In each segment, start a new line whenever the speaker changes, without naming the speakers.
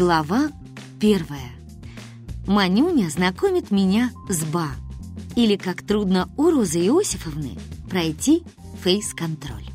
Глава первая. Манюня знакомит меня с Ба. Или как трудно у Розы Иосифовны пройти фейс-контроль.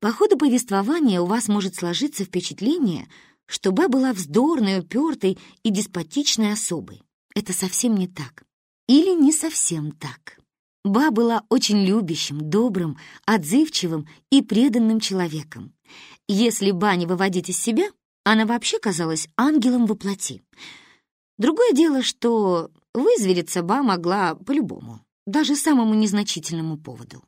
По ходу повествования у вас может сложиться впечатление, что Ба была вздорной, упертой и деспотичной особой. Это совсем не так. Или не совсем так. Ба была очень любящим, добрым, отзывчивым и преданным человеком. Если Ба не выводить из себя, она вообще казалась ангелом во плоти. Другое дело, что вызвериться Ба могла по-любому, даже самому незначительному поводу.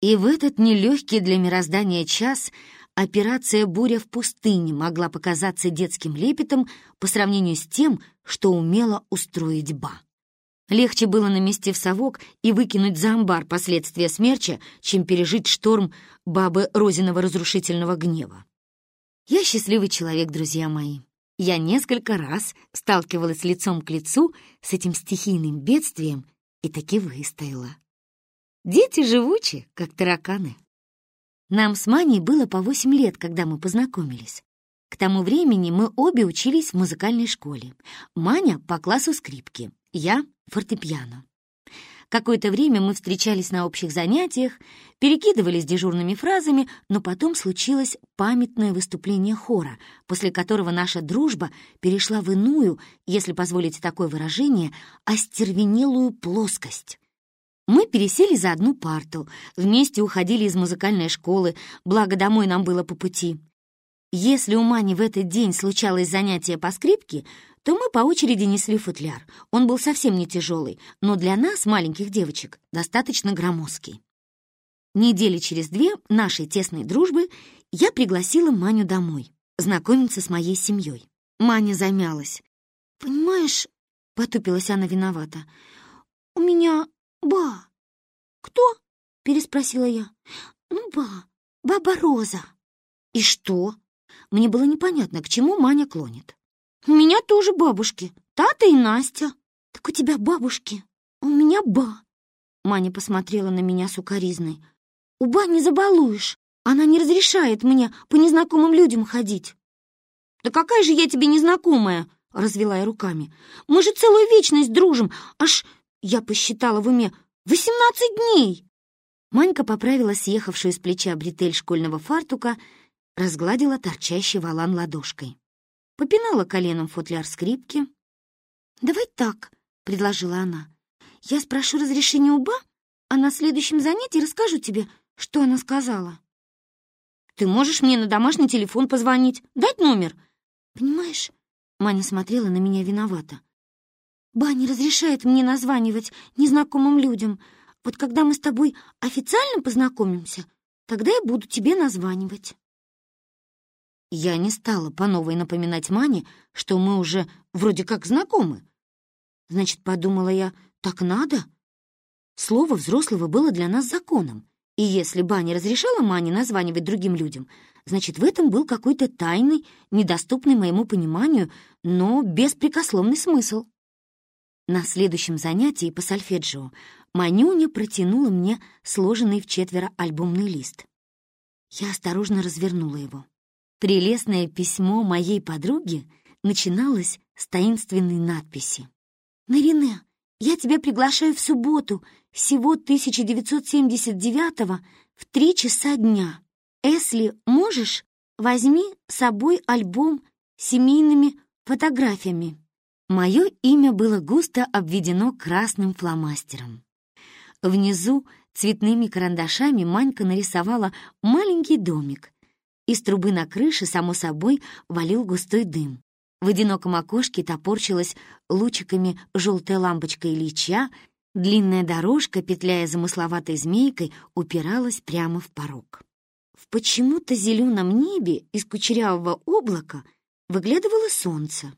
И в этот нелегкий для мироздания час операция «Буря в пустыне» могла показаться детским лепетом по сравнению с тем, что умела устроить Ба. Легче было намести в совок и выкинуть за амбар последствия смерча, чем пережить шторм бабы Розиного разрушительного гнева. Я счастливый человек, друзья мои. Я несколько раз сталкивалась лицом к лицу с этим стихийным бедствием и таки выстояла. Дети живучи, как тараканы. Нам с Маней было по восемь лет, когда мы познакомились. К тому времени мы обе учились в музыкальной школе. Маня по классу скрипки, я — фортепиано. Какое-то время мы встречались на общих занятиях, перекидывались дежурными фразами, но потом случилось памятное выступление хора, после которого наша дружба перешла в иную, если позволить такое выражение, остервенелую плоскость. Мы пересели за одну парту, вместе уходили из музыкальной школы, благо домой нам было по пути. Если у Мани в этот день случалось занятие по скрипке, то мы по очереди несли футляр. Он был совсем не тяжелый, но для нас, маленьких девочек, достаточно громоздкий. Недели через две нашей тесной дружбы я пригласила Маню домой, знакомиться с моей семьей. Маня замялась. «Понимаешь...» — потупилась она виновата. «У меня ба». «Кто?» — переспросила я. «Ну, ба, баба Роза». «И что?» Мне было непонятно, к чему Маня клонит. «У меня тоже бабушки, Тата и Настя». «Так у тебя бабушки, у меня ба». Маня посмотрела на меня сукоризной. «У ба не забалуешь, она не разрешает мне по незнакомым людям ходить». «Да какая же я тебе незнакомая?» — развела я руками. «Мы же целую вечность дружим, аж, я посчитала в уме, восемнадцать дней!» Манька поправила съехавшую с плеча бретель школьного фартука разгладила торчащий валан ладошкой. Попинала коленом футляр скрипки. «Давай так», — предложила она. «Я спрошу разрешения у Ба, а на следующем занятии расскажу тебе, что она сказала». «Ты можешь мне на домашний телефон позвонить? Дать номер?» «Понимаешь?» — Маня смотрела на меня виновато. «Ба не разрешает мне названивать незнакомым людям. Вот когда мы с тобой официально познакомимся, тогда я буду тебе названивать». Я не стала по новой напоминать Мане, что мы уже вроде как знакомы. Значит, подумала я, так надо? Слово взрослого было для нас законом, и если Баня разрешала Мане названивать другим людям, значит, в этом был какой-то тайный, недоступный моему пониманию, но беспрекословный смысл. На следующем занятии по сольфеджио Манюня протянула мне сложенный в четверо альбомный лист. Я осторожно развернула его. Прелестное письмо моей подруги начиналось с таинственной надписи. «Нарине, я тебя приглашаю в субботу, всего 1979 в три часа дня. Если можешь, возьми с собой альбом с семейными фотографиями». Мое имя было густо обведено красным фломастером. Внизу цветными карандашами Манька нарисовала маленький домик — из трубы на крыше, само собой, валил густой дым. В одиноком окошке топорчилась лучиками желтая лампочка Ильича, длинная дорожка, петляя замысловатой змейкой, упиралась прямо в порог. В почему-то зеленом небе из кучерявого облака выглядывало солнце.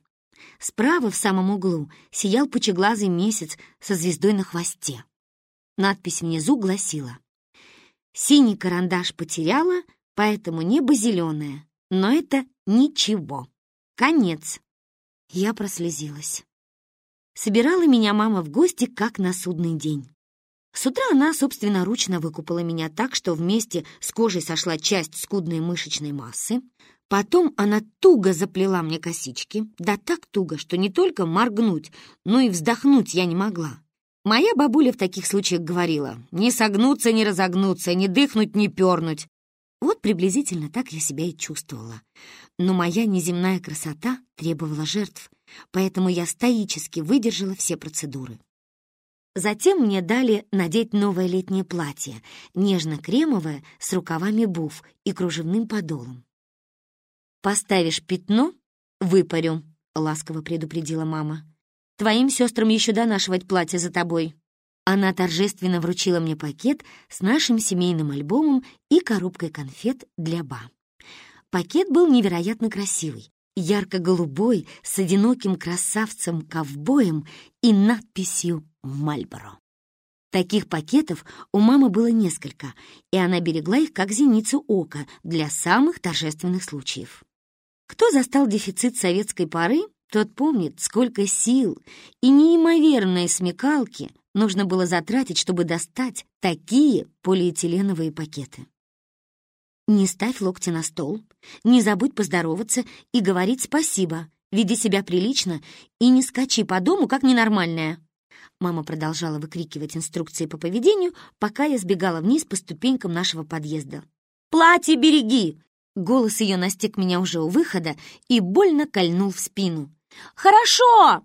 Справа, в самом углу, сиял пучеглазый месяц со звездой на хвосте. Надпись внизу гласила «Синий карандаш потеряла, поэтому небо зеленое, но это ничего. Конец. Я прослезилась. Собирала меня мама в гости, как на судный день. С утра она собственноручно выкупала меня так, что вместе с кожей сошла часть скудной мышечной массы. Потом она туго заплела мне косички, да так туго, что не только моргнуть, но и вздохнуть я не могла. Моя бабуля в таких случаях говорила, «Не согнуться, не разогнуться, не дыхнуть, не пернуть». Приблизительно так я себя и чувствовала. Но моя неземная красота требовала жертв, поэтому я стоически выдержала все процедуры. Затем мне дали надеть новое летнее платье, нежно-кремовое, с рукавами буф и кружевным подолом. «Поставишь пятно — выпарю», — ласково предупредила мама. «Твоим сестрам еще донашивать платье за тобой». Она торжественно вручила мне пакет с нашим семейным альбомом и коробкой конфет для Ба. Пакет был невероятно красивый, ярко-голубой, с одиноким красавцем-ковбоем и надписью «Мальборо». Таких пакетов у мамы было несколько, и она берегла их как зеницу ока для самых торжественных случаев. Кто застал дефицит советской поры, тот помнит, сколько сил и неимоверной смекалки нужно было затратить, чтобы достать такие полиэтиленовые пакеты. Не ставь локти на стол, не забудь поздороваться и говорить спасибо, веди себя прилично и не скачи по дому, как ненормальная. Мама продолжала выкрикивать инструкции по поведению, пока я сбегала вниз по ступенькам нашего подъезда. «Платье береги!» Голос ее настиг меня уже у выхода и больно кольнул в спину. «Хорошо!»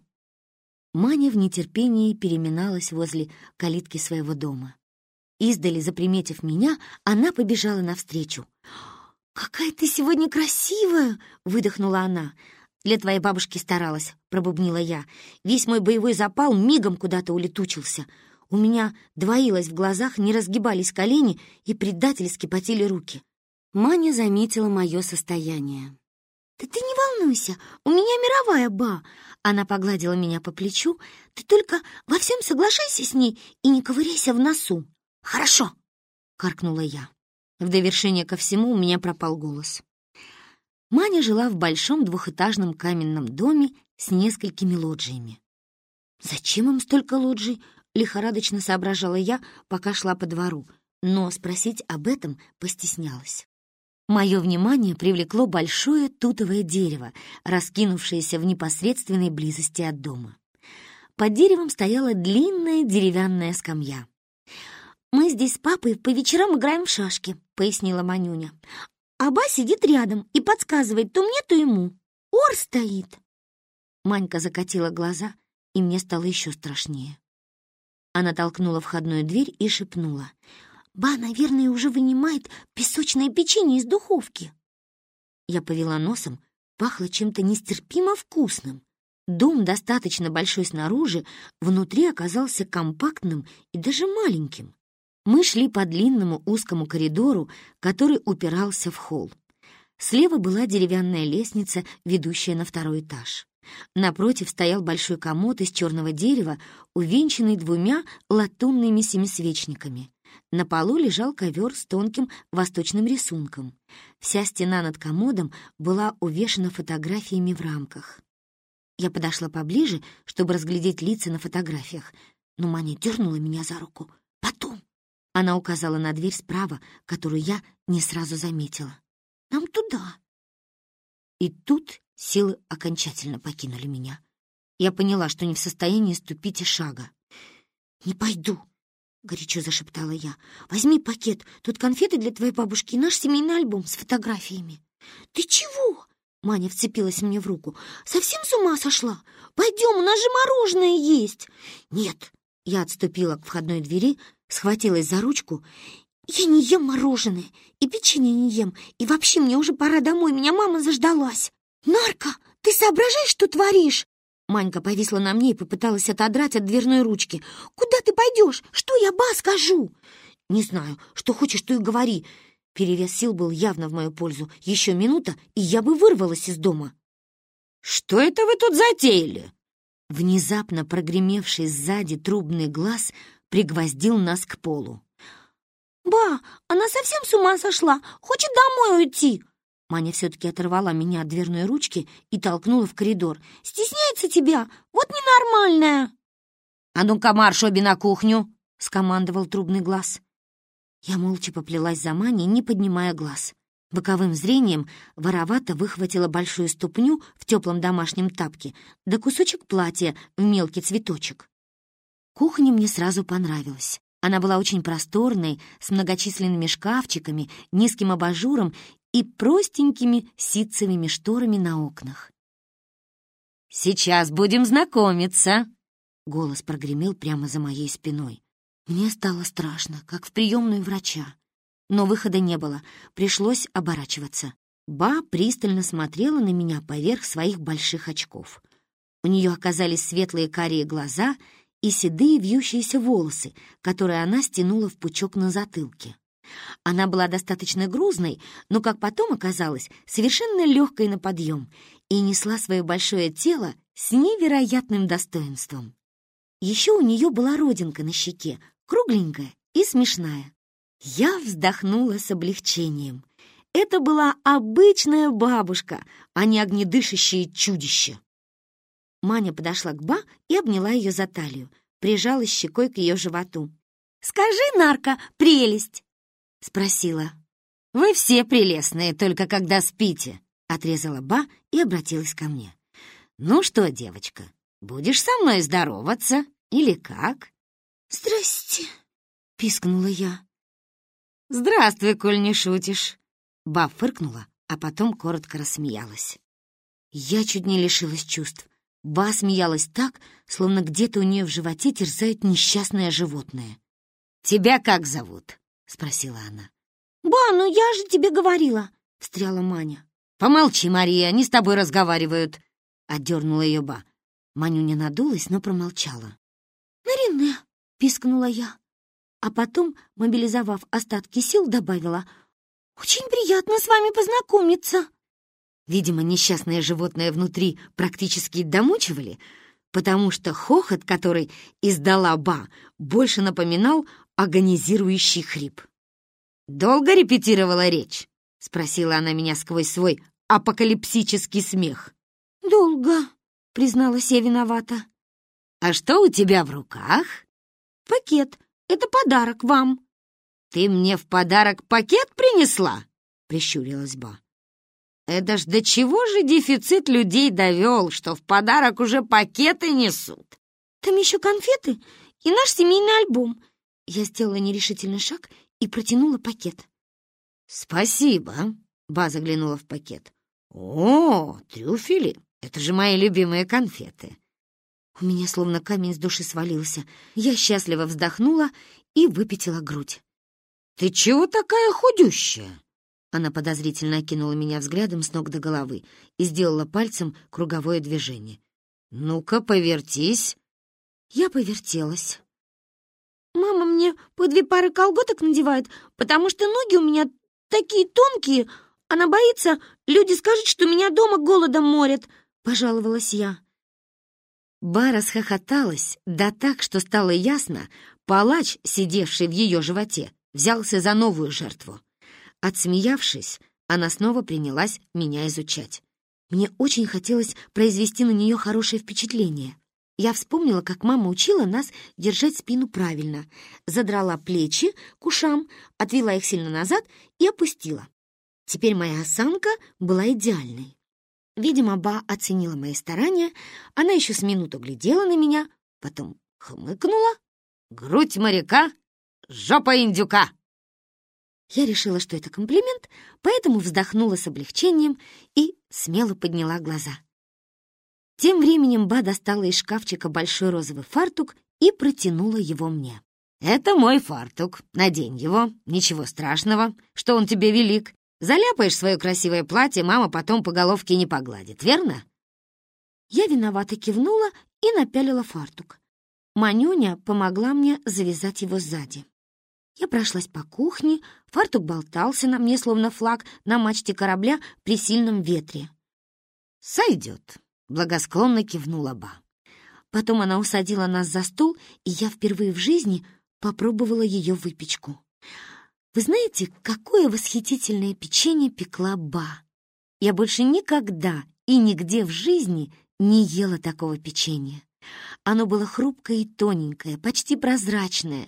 Маня в нетерпении переминалась возле калитки своего дома. Издали, заприметив меня, она побежала навстречу. «Какая ты сегодня красивая!» — выдохнула она. «Для твоей бабушки старалась», — пробубнила я. Весь мой боевой запал мигом куда-то улетучился. У меня двоилось в глазах, не разгибались колени и предательски потели руки. Маня заметила мое состояние. «Да ты не волнуйся, у меня мировая ба!» Она погладила меня по плечу. «Ты только во всем соглашайся с ней и не ковыряйся в носу!» «Хорошо!» — каркнула я. В довершение ко всему у меня пропал голос. Маня жила в большом двухэтажном каменном доме с несколькими лоджиями. «Зачем им столько лоджий?» — лихорадочно соображала я, пока шла по двору, но спросить об этом постеснялась. Мое внимание привлекло большое тутовое дерево, раскинувшееся в непосредственной близости от дома. Под деревом стояла длинная деревянная скамья. «Мы здесь с папой по вечерам играем в шашки», — пояснила Манюня. «Аба сидит рядом и подсказывает то мне, то ему. Ор стоит». Манька закатила глаза, и мне стало еще страшнее. Она толкнула входную дверь и шепнула. «Ба, наверное, уже вынимает песочное печенье из духовки». Я повела носом, пахло чем-то нестерпимо вкусным. Дом достаточно большой снаружи, внутри оказался компактным и даже маленьким. Мы шли по длинному узкому коридору, который упирался в холл. Слева была деревянная лестница, ведущая на второй этаж. Напротив стоял большой комод из черного дерева, увенчанный двумя латунными семисвечниками. На полу лежал ковер с тонким восточным рисунком. Вся стена над комодом была увешана фотографиями в рамках. Я подошла поближе, чтобы разглядеть лица на фотографиях, но Маня дернула меня за руку. «Потом!» Она указала на дверь справа, которую я не сразу заметила. «Нам туда!» И тут силы окончательно покинули меня. Я поняла, что не в состоянии ступить и шага. «Не пойду!» — горячо зашептала я. «Возьми пакет, тут конфеты для твоей бабушки и наш семейный альбом с фотографиями». «Ты чего?» — Маня вцепилась мне в руку. «Совсем с ума сошла? Пойдем, у нас же мороженое есть!» «Нет!» — я отступила к входной двери, схватилась за ручку. «Я не ем мороженое, и печенье не ем, и вообще мне уже пора домой, меня мама заждалась!» «Нарка, ты соображаешь, что творишь?» Манька повисла на мне и попыталась отодрать от дверной ручки. «Куда ты пойдешь? Что я ба скажу?» «Не знаю, что хочешь, то и говори». Перевес сил был явно в мою пользу. Еще минута, и я бы вырвалась из дома.
«Что это вы тут затеяли?»
Внезапно прогремевший сзади трубный глаз пригвоздил нас к полу. «Ба, она совсем с ума сошла! Хочет домой уйти!» Маня все-таки оторвала меня от дверной ручки и толкнула в коридор. «Стесняется тебя! Вот ненормальная!»
«А ну-ка, марш обе на кухню!»
— скомандовал трубный глаз. Я молча поплелась за Маней, не поднимая глаз. Боковым зрением воровато выхватила большую ступню в теплом домашнем тапке да кусочек платья в мелкий цветочек. Кухня мне сразу понравилась. Она была очень просторной, с многочисленными шкафчиками, низким абажуром и простенькими ситцевыми шторами на окнах.
«Сейчас будем знакомиться!»
Голос прогремел прямо за моей спиной. Мне стало страшно, как в приемную врача. Но выхода не было, пришлось оборачиваться. Ба пристально смотрела на меня поверх своих больших очков. У нее оказались светлые карие глаза и седые вьющиеся волосы, которые она стянула в пучок на затылке. Она была достаточно грузной, но, как потом оказалось, совершенно легкой на подъем и несла свое большое тело с невероятным достоинством. Еще у нее была родинка на щеке, кругленькая и смешная. Я вздохнула с облегчением. Это была обычная бабушка, а не огнедышащее чудище. Маня подошла к Ба и обняла ее за талию, прижала щекой к ее животу. «Скажи, нарко, прелесть!» — спросила.
«Вы все прелестные, только когда спите», — отрезала Ба и обратилась ко мне. «Ну что, девочка, будешь со мной здороваться или как?»
«Здрасте», — пискнула я.
«Здравствуй, коль не шутишь!» Ба фыркнула, а потом коротко рассмеялась.
Я чуть не лишилась чувств. Ба смеялась так, словно где-то у нее в животе терзает несчастное животное.
«Тебя как зовут?» — спросила она.
«Ба, ну я же тебе говорила!» — встряла Маня.
«Помолчи, Мария, они с тобой разговаривают!» — отдернула ее Ба.
Манюня надулась, но промолчала. «Нарине!» — пискнула я а потом, мобилизовав остатки сил, добавила «Очень приятно с вами познакомиться».
Видимо, несчастное животное внутри практически домучивали, потому что хохот, который издала Ба, больше напоминал агонизирующий хрип. «Долго репетировала речь?» — спросила она меня сквозь свой апокалипсический смех.
«Долго», — призналась я виновата.
«А что у тебя в руках?»
«Пакет это подарок вам».
«Ты мне в подарок пакет принесла?» — прищурилась Ба. «Это ж до чего же дефицит людей довел, что в подарок уже пакеты несут?»
«Там еще конфеты и наш семейный альбом». Я сделала нерешительный шаг и протянула пакет.
«Спасибо», — Ба заглянула в пакет. «О, трюфели! Это же мои любимые конфеты.
У меня словно камень с души свалился. Я счастливо вздохнула и выпятила грудь.
«Ты чего такая худющая?»
Она подозрительно окинула меня взглядом с ног до головы и сделала пальцем круговое движение.
«Ну-ка, повертись!»
Я повертелась. «Мама мне по две пары колготок надевает, потому что ноги у меня такие тонкие. Она боится, люди скажут, что меня дома голодом морят», — пожаловалась я. Ба расхохоталась, да так, что стало ясно, палач, сидевший в ее животе, взялся за новую жертву. Отсмеявшись, она снова принялась меня изучать. Мне очень хотелось произвести на нее хорошее впечатление. Я вспомнила, как мама учила нас держать спину правильно, задрала плечи к ушам, отвела их сильно назад и опустила. Теперь моя осанка была идеальной. Видимо, Ба оценила мои старания. Она еще с минуту глядела на меня, потом хмыкнула.
«Грудь моряка, жопа индюка!»
Я решила, что это комплимент, поэтому вздохнула с облегчением и смело подняла глаза. Тем временем Ба достала из шкафчика большой розовый фартук и протянула его мне.
«Это мой фартук. Надень его. Ничего страшного, что он тебе велик. Заляпаешь свое красивое платье, мама потом по головке не погладит, верно?»
Я виновато кивнула и напялила фартук. Манюня помогла мне завязать его сзади. Я прошлась по кухне, фартук болтался на мне, словно флаг на мачте корабля при сильном ветре.
«Сойдет», — благосклонно кивнула Ба.
Потом она усадила нас за стол, и я впервые в жизни попробовала ее выпечку. Вы знаете, какое восхитительное печенье пекла Ба? Я больше никогда и нигде в жизни не ела такого печенья.
Оно было хрупкое и тоненькое, почти прозрачное.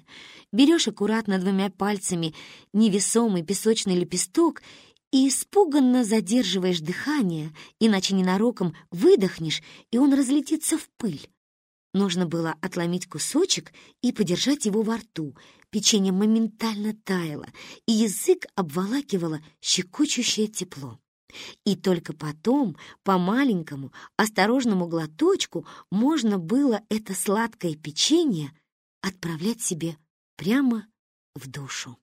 Берешь аккуратно двумя пальцами невесомый песочный лепесток и испуганно задерживаешь дыхание, иначе ненароком выдохнешь, и он разлетится в пыль. Нужно было отломить кусочек и подержать его во рту. Печенье моментально таяло, и язык обволакивало щекочущее тепло. И только потом, по маленькому, осторожному глоточку, можно было это сладкое печенье отправлять себе прямо в душу.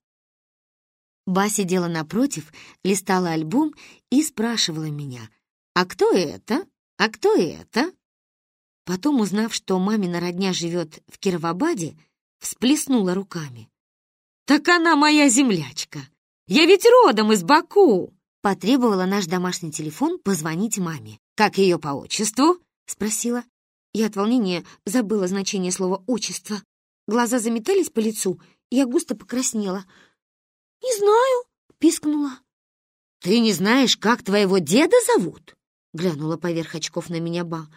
Ба сидела напротив, листала альбом и спрашивала меня, «А кто это? А кто это?» Потом, узнав, что мамина родня живет в Кировабаде, всплеснула руками. «Так она моя землячка! Я ведь родом из Баку!» Потребовала наш домашний телефон позвонить маме. «Как ее по отчеству?» — спросила. Я от волнения забыла значение слова «отчество». Глаза заметались по лицу, я густо покраснела. «Не знаю», — пискнула. «Ты не знаешь, как твоего деда зовут?» — глянула поверх очков на меня Ба.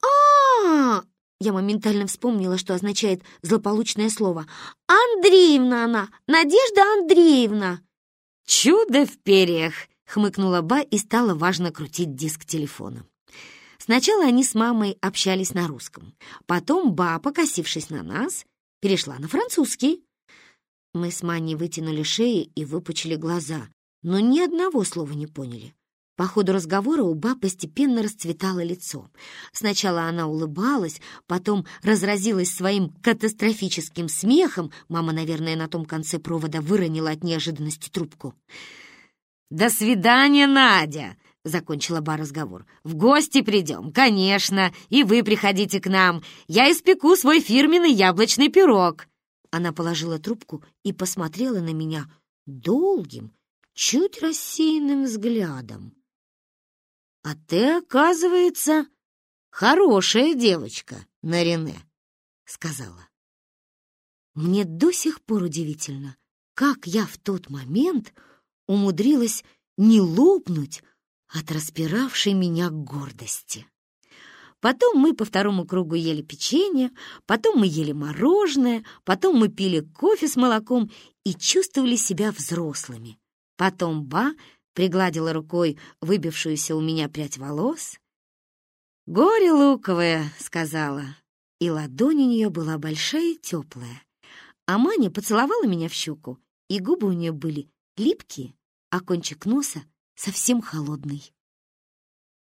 а, Я моментально вспомнила, что означает злополучное слово. «Андреевна она! Надежда Андреевна!» «Чудо в перьях!» — хмыкнула Ба и стала важно крутить диск телефона. Сначала они с мамой общались на русском. Потом Ба, покосившись на нас, перешла на французский. Мы с Маней вытянули шеи и выпучили глаза, но ни одного слова не поняли. По ходу разговора у Ба постепенно расцветало лицо. Сначала она улыбалась, потом разразилась своим катастрофическим смехом. Мама, наверное, на том конце провода выронила от неожиданности трубку. «До свидания, Надя!» — закончила Ба разговор. «В гости придем, конечно, и вы приходите к нам. Я испеку свой фирменный яблочный пирог». Она положила трубку и посмотрела на меня долгим, чуть рассеянным взглядом. «А ты, оказывается, хорошая девочка, Нарине», — сказала. Мне до сих пор удивительно, как я в тот момент умудрилась не лопнуть от распиравшей меня гордости. Потом мы по второму кругу ели печенье, потом мы ели мороженое, потом мы пили кофе с молоком и чувствовали себя взрослыми. Потом Ба пригладила рукой выбившуюся у меня прядь волос. «Горе луковое», — сказала, и ладонь у нее была большая и теплая. А Маня поцеловала меня в щеку, и губы у нее были липкие, а кончик носа совсем холодный.